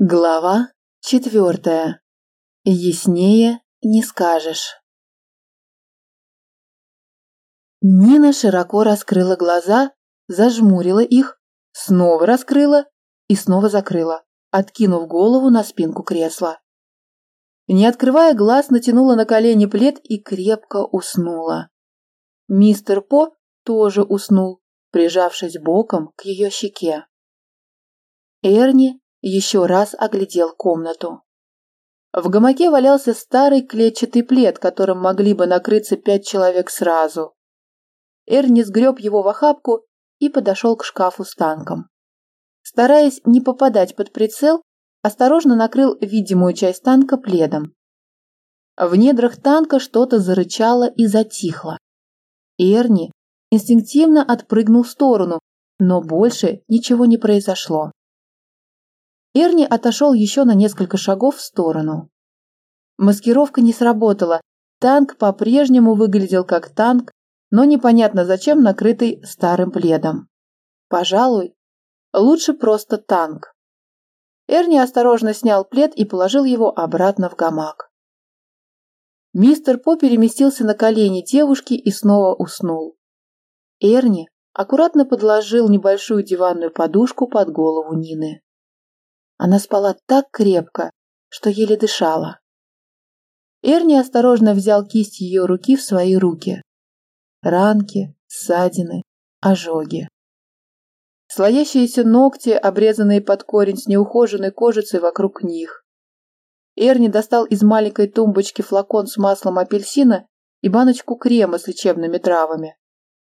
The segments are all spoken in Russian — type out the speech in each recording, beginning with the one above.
Глава четвертая. Яснее не скажешь. Нина широко раскрыла глаза, зажмурила их, снова раскрыла и снова закрыла, откинув голову на спинку кресла. Не открывая глаз, натянула на колени плед и крепко уснула. Мистер По тоже уснул, прижавшись боком к ее щеке. Эрни еще раз оглядел комнату. В гамаке валялся старый клетчатый плед, которым могли бы накрыться пять человек сразу. Эрни сгреб его в охапку и подошел к шкафу с танком. Стараясь не попадать под прицел, осторожно накрыл видимую часть танка пледом. В недрах танка что-то зарычало и затихло. Эрни инстинктивно отпрыгнул в сторону, но больше ничего не произошло. Эрни отошел еще на несколько шагов в сторону. Маскировка не сработала. Танк по-прежнему выглядел как танк, но непонятно зачем накрытый старым пледом. Пожалуй, лучше просто танк. Эрни осторожно снял плед и положил его обратно в гамак. Мистер По переместился на колени девушки и снова уснул. Эрни аккуратно подложил небольшую диванную подушку под голову Нины. Она спала так крепко, что еле дышала. Эрни осторожно взял кисть ее руки в свои руки. Ранки, ссадины, ожоги. Слоящиеся ногти, обрезанные под корень с неухоженной кожицей вокруг них. Эрни достал из маленькой тумбочки флакон с маслом апельсина и баночку крема с лечебными травами.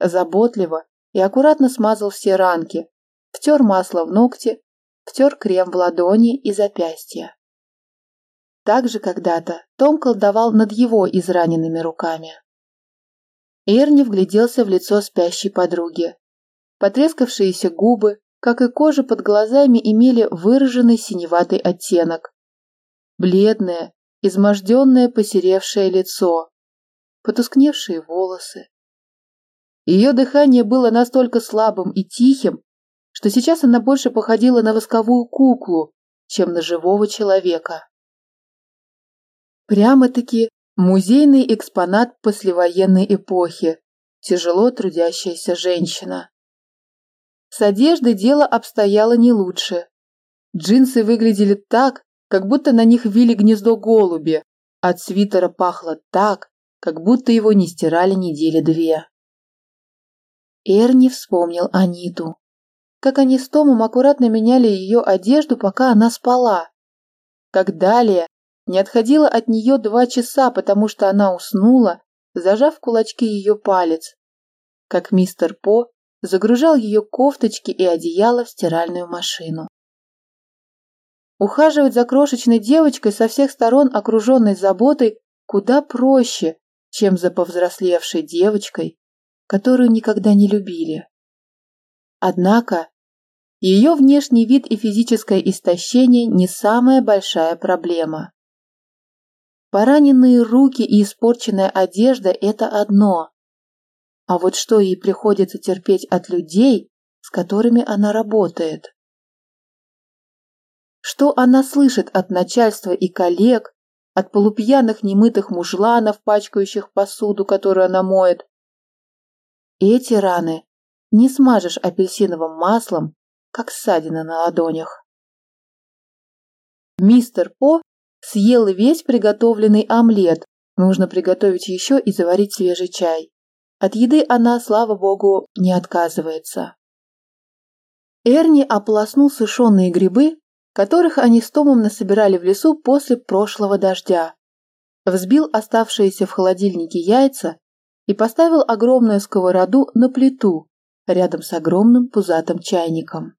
Заботливо и аккуратно смазал все ранки, втер масло в ногти втер крем в ладони и запястья. Так же когда-то Том колдовал над его израненными руками. Эрни вгляделся в лицо спящей подруги. Потрескавшиеся губы, как и кожа под глазами, имели выраженный синеватый оттенок. Бледное, изможденное посеревшее лицо, потускневшие волосы. Ее дыхание было настолько слабым и тихим, что сейчас она больше походила на восковую куклу, чем на живого человека. Прямо-таки музейный экспонат послевоенной эпохи, тяжело трудящаяся женщина. С одеждой дело обстояло не лучше. Джинсы выглядели так, как будто на них вили гнездо голуби, от свитера пахло так, как будто его не стирали недели две. Эрни вспомнил Аниту как они с Томом аккуратно меняли ее одежду, пока она спала. Как далее не отходила от нее два часа, потому что она уснула, зажав в кулачки ее палец. Как мистер По загружал ее кофточки и одеяло в стиральную машину. Ухаживать за крошечной девочкой со всех сторон, окруженной заботой, куда проще, чем за повзрослевшей девочкой, которую никогда не любили. Однако ее внешний вид и физическое истощение не самая большая проблема. Пораненные руки и испорченная одежда – это одно. А вот что ей приходится терпеть от людей, с которыми она работает? Что она слышит от начальства и коллег, от полупьяных немытых мужланов, пачкающих посуду, которую она моет? Эти раны не смажешь апельсиновым маслом, как ссадина на ладонях. Мистер По съел весь приготовленный омлет, нужно приготовить еще и заварить свежий чай. От еды она, слава богу, не отказывается. Эрни ополоснул сушеные грибы, которых они с Томом насобирали в лесу после прошлого дождя, взбил оставшиеся в холодильнике яйца и поставил огромную сковороду на плиту, рядом с огромным пузатым чайником.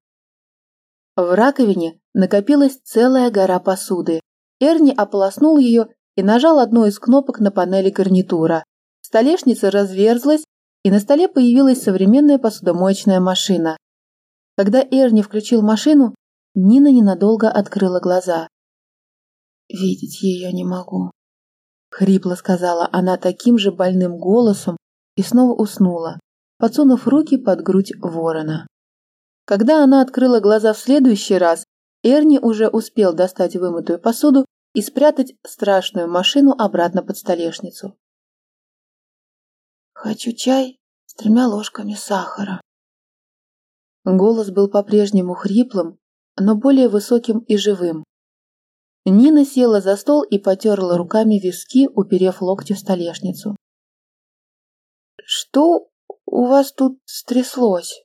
В раковине накопилась целая гора посуды. Эрни ополоснул ее и нажал одну из кнопок на панели гарнитура. Столешница разверзлась, и на столе появилась современная посудомоечная машина. Когда Эрни включил машину, Нина ненадолго открыла глаза. «Видеть ее не могу», — хрипло сказала она таким же больным голосом и снова уснула подсунув руки под грудь ворона. Когда она открыла глаза в следующий раз, Эрни уже успел достать вымытую посуду и спрятать страшную машину обратно под столешницу. «Хочу чай с тремя ложками сахара». Голос был по-прежнему хриплым, но более высоким и живым. Нина села за стол и потерла руками виски, уперев локти в столешницу. «Что у вас тут стряслось?»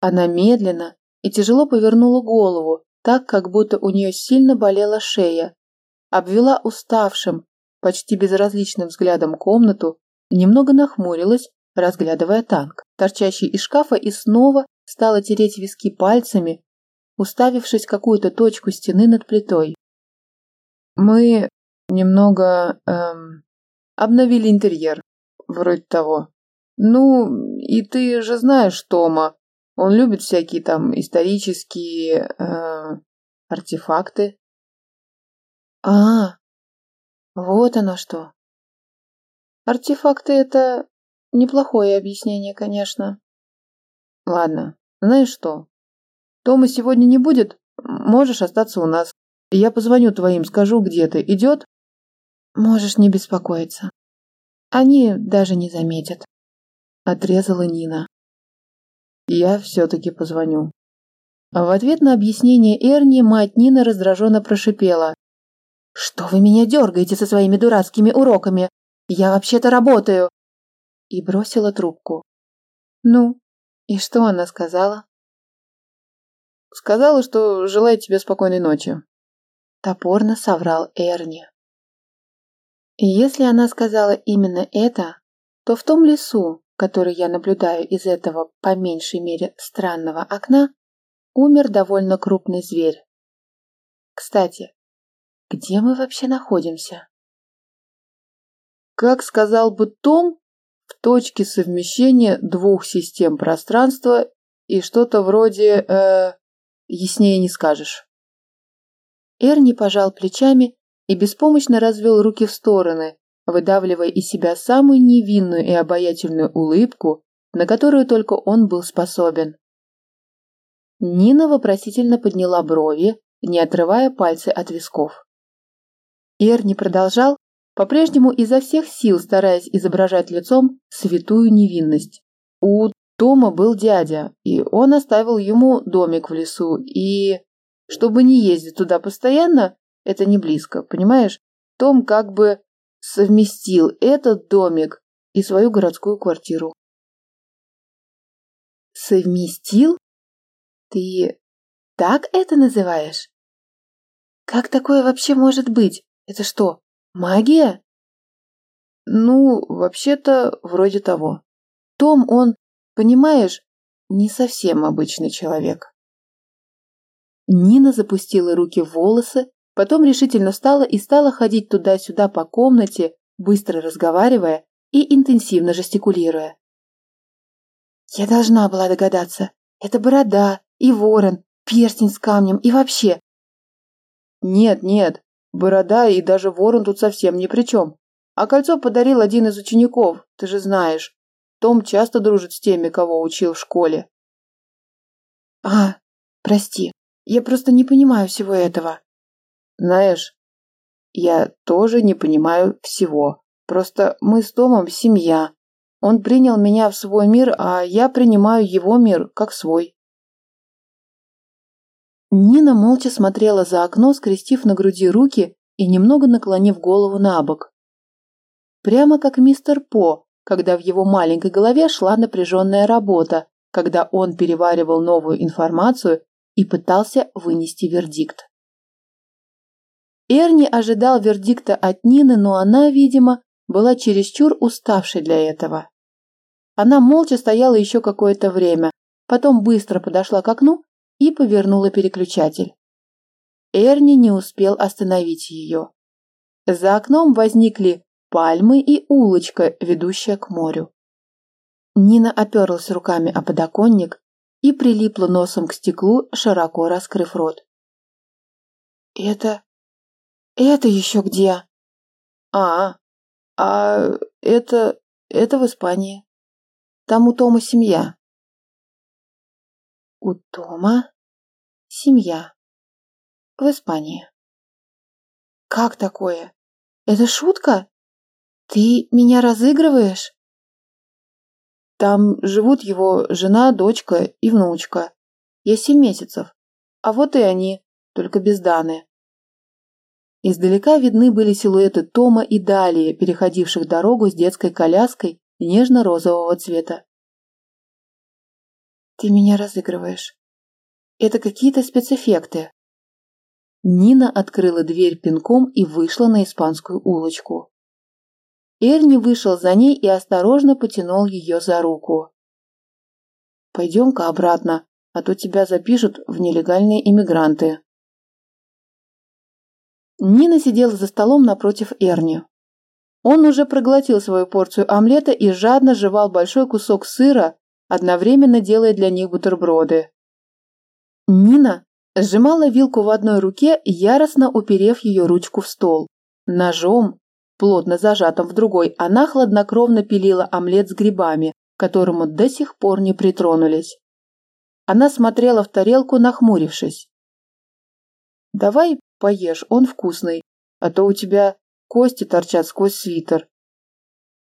Она медленно и тяжело повернула голову, так, как будто у нее сильно болела шея, обвела уставшим, почти безразличным взглядом комнату, немного нахмурилась, разглядывая танк, торчащий из шкафа, и снова стала тереть виски пальцами, уставившись какую-то точку стены над плитой. «Мы немного эм, обновили интерьер, вроде того. Ну, и ты же знаешь Тома, он любит всякие там исторические э, артефакты. А, вот оно что. Артефакты это неплохое объяснение, конечно. Ладно, знаешь что? Тома сегодня не будет, можешь остаться у нас. Я позвоню твоим, скажу, где ты. Идет? Можешь не беспокоиться. Они даже не заметят. Отрезала Нина. Я все-таки позвоню. А в ответ на объяснение Эрни мать Нина раздраженно прошипела. «Что вы меня дергаете со своими дурацкими уроками? Я вообще-то работаю!» И бросила трубку. «Ну, и что она сказала?» «Сказала, что желает тебе спокойной ночи». Топорно соврал Эрни. Если она сказала именно это, то в том лесу, который я наблюдаю из этого, по меньшей мере, странного окна, умер довольно крупный зверь. Кстати, где мы вообще находимся? Как сказал бы Том, в точке совмещения двух систем пространства и что-то вроде... Э, яснее не скажешь. Эрни пожал плечами и беспомощно развел руки в стороны, выдавливая из себя самую невинную и обаятельную улыбку, на которую только он был способен. Нина вопросительно подняла брови, не отрывая пальцы от висков. Эрни продолжал, по-прежнему изо всех сил стараясь изображать лицом святую невинность. У Тома был дядя, и он оставил ему домик в лесу, и... Чтобы не ездить туда постоянно, это не близко, понимаешь? Том как бы совместил этот домик и свою городскую квартиру. Совместил? Ты так это называешь? Как такое вообще может быть? Это что, магия? Ну, вообще-то, вроде того. Том, он, понимаешь, не совсем обычный человек. Нина запустила руки в волосы, Потом решительно встала и стала ходить туда-сюда по комнате, быстро разговаривая и интенсивно жестикулируя. Я должна была догадаться. Это борода и ворон, перстень с камнем и вообще. Нет, нет, борода и даже ворон тут совсем ни при чем. А кольцо подарил один из учеников, ты же знаешь. Том часто дружит с теми, кого учил в школе. А, прости, я просто не понимаю всего этого. Знаешь, я тоже не понимаю всего. Просто мы с Томом семья. Он принял меня в свой мир, а я принимаю его мир как свой. Нина молча смотрела за окно, скрестив на груди руки и немного наклонив голову на бок. Прямо как мистер По, когда в его маленькой голове шла напряженная работа, когда он переваривал новую информацию и пытался вынести вердикт. Эрни ожидал вердикта от Нины, но она, видимо, была чересчур уставшей для этого. Она молча стояла еще какое-то время, потом быстро подошла к окну и повернула переключатель. Эрни не успел остановить ее. За окном возникли пальмы и улочка, ведущая к морю. Нина оперлась руками о подоконник и прилипла носом к стеклу, широко раскрыв рот. «Это это еще где? А, а это... это в Испании. Там у Тома семья. У Тома семья. В Испании. Как такое? Это шутка? Ты меня разыгрываешь? Там живут его жена, дочка и внучка. Я семь месяцев. А вот и они, только без Даны. Издалека видны были силуэты Тома и Далии, переходивших дорогу с детской коляской нежно-розового цвета. «Ты меня разыгрываешь. Это какие-то спецэффекты». Нина открыла дверь пинком и вышла на испанскую улочку. Эрни вышел за ней и осторожно потянул ее за руку. «Пойдем-ка обратно, а то тебя запишут в нелегальные иммигранты». Нина сидела за столом напротив Эрни. Он уже проглотил свою порцию омлета и жадно жевал большой кусок сыра, одновременно делая для них бутерброды. Нина сжимала вилку в одной руке, яростно уперев ее ручку в стол. Ножом, плотно зажатым в другой, она хладнокровно пилила омлет с грибами, к которому до сих пор не притронулись. Она смотрела в тарелку, нахмурившись. «Давай Поешь, он вкусный, а то у тебя кости торчат сквозь свитер.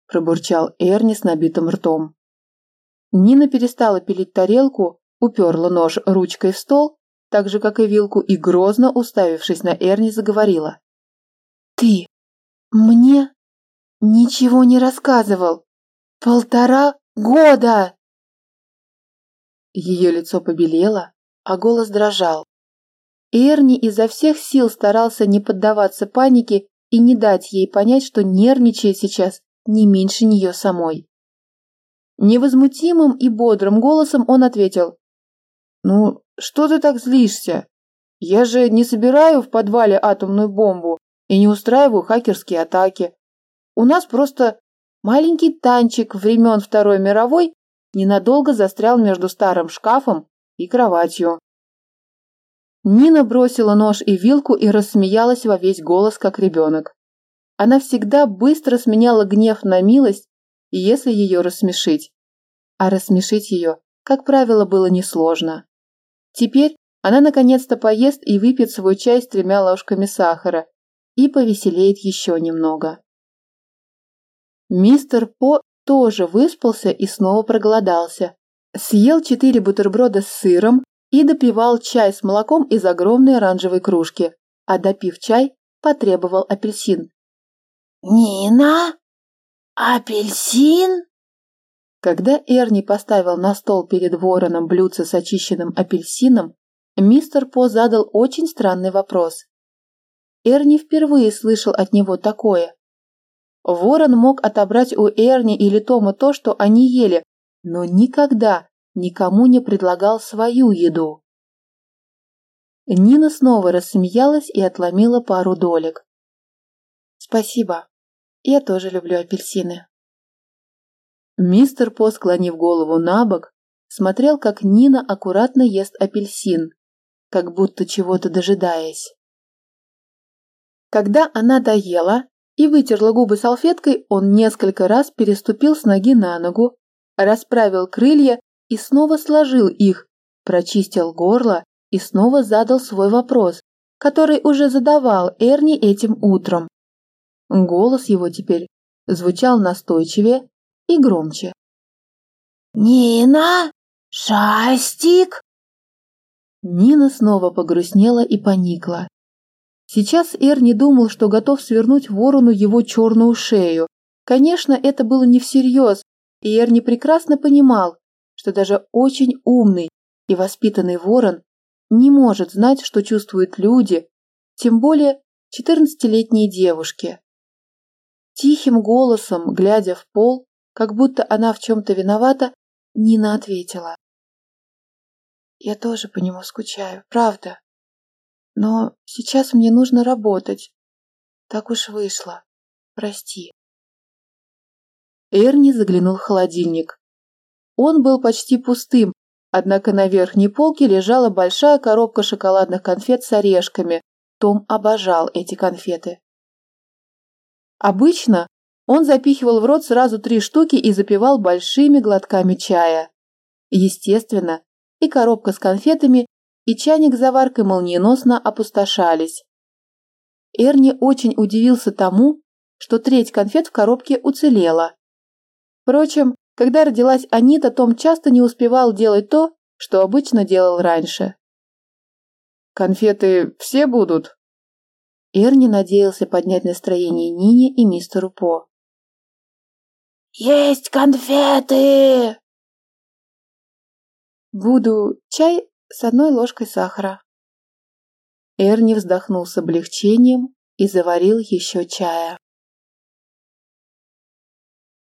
Пробурчал Эрни с набитым ртом. Нина перестала пилить тарелку, уперла нож ручкой в стол, так же, как и вилку, и грозно, уставившись на Эрни, заговорила. «Ты мне ничего не рассказывал. Полтора года!» Ее лицо побелело, а голос дрожал. Эрни изо всех сил старался не поддаваться панике и не дать ей понять, что нервничает сейчас не меньше нее самой. Невозмутимым и бодрым голосом он ответил. «Ну, что ты так злишься? Я же не собираю в подвале атомную бомбу и не устраиваю хакерские атаки. У нас просто маленький танчик времен Второй мировой ненадолго застрял между старым шкафом и кроватью. Нина бросила нож и вилку и рассмеялась во весь голос, как ребенок. Она всегда быстро сменяла гнев на милость, если ее рассмешить. А рассмешить ее, как правило, было несложно. Теперь она наконец-то поест и выпьет свой чай с тремя ложками сахара и повеселеет еще немного. Мистер По тоже выспался и снова проголодался. Съел четыре бутерброда с сыром, и допивал чай с молоком из огромной оранжевой кружки, а допив чай, потребовал апельсин. «Нина? Апельсин?» Когда Эрни поставил на стол перед вороном блюдце с очищенным апельсином, мистер По задал очень странный вопрос. Эрни впервые слышал от него такое. Ворон мог отобрать у Эрни или Тома то, что они ели, но никогда никому не предлагал свою еду. Нина снова рассмеялась и отломила пару долек. «Спасибо. Я тоже люблю апельсины». Мистер По, склонив голову на бок, смотрел, как Нина аккуратно ест апельсин, как будто чего-то дожидаясь. Когда она доела и вытерла губы салфеткой, он несколько раз переступил с ноги на ногу, расправил крылья и снова сложил их, прочистил горло и снова задал свой вопрос, который уже задавал Эрни этим утром. Голос его теперь звучал настойчивее и громче. «Нина? Шастик?» Нина снова погрустнела и поникла. Сейчас Эрни думал, что готов свернуть ворону его черную шею. Конечно, это было не всерьез, и Эрни прекрасно понимал, что даже очень умный и воспитанный ворон не может знать, что чувствуют люди, тем более четырнадцатилетние девушки. Тихим голосом, глядя в пол, как будто она в чем-то виновата, Нина ответила. «Я тоже по нему скучаю, правда. Но сейчас мне нужно работать. Так уж вышло. Прости». Эрни заглянул в холодильник. Он был почти пустым, однако на верхней полке лежала большая коробка шоколадных конфет с орешками. Том обожал эти конфеты. Обычно он запихивал в рот сразу три штуки и запивал большими глотками чая. Естественно, и коробка с конфетами и чайник с заваркой молниеносно опустошались. Эрни очень удивился тому, что треть конфет в коробке уцелела. Впрочем, когда родилась Анита, Том часто не успевал делать то, что обычно делал раньше. «Конфеты все будут?» Эрни надеялся поднять настроение Нине и мистеру По. «Есть конфеты!» «Буду чай с одной ложкой сахара». Эрни вздохнул с облегчением и заварил еще чая.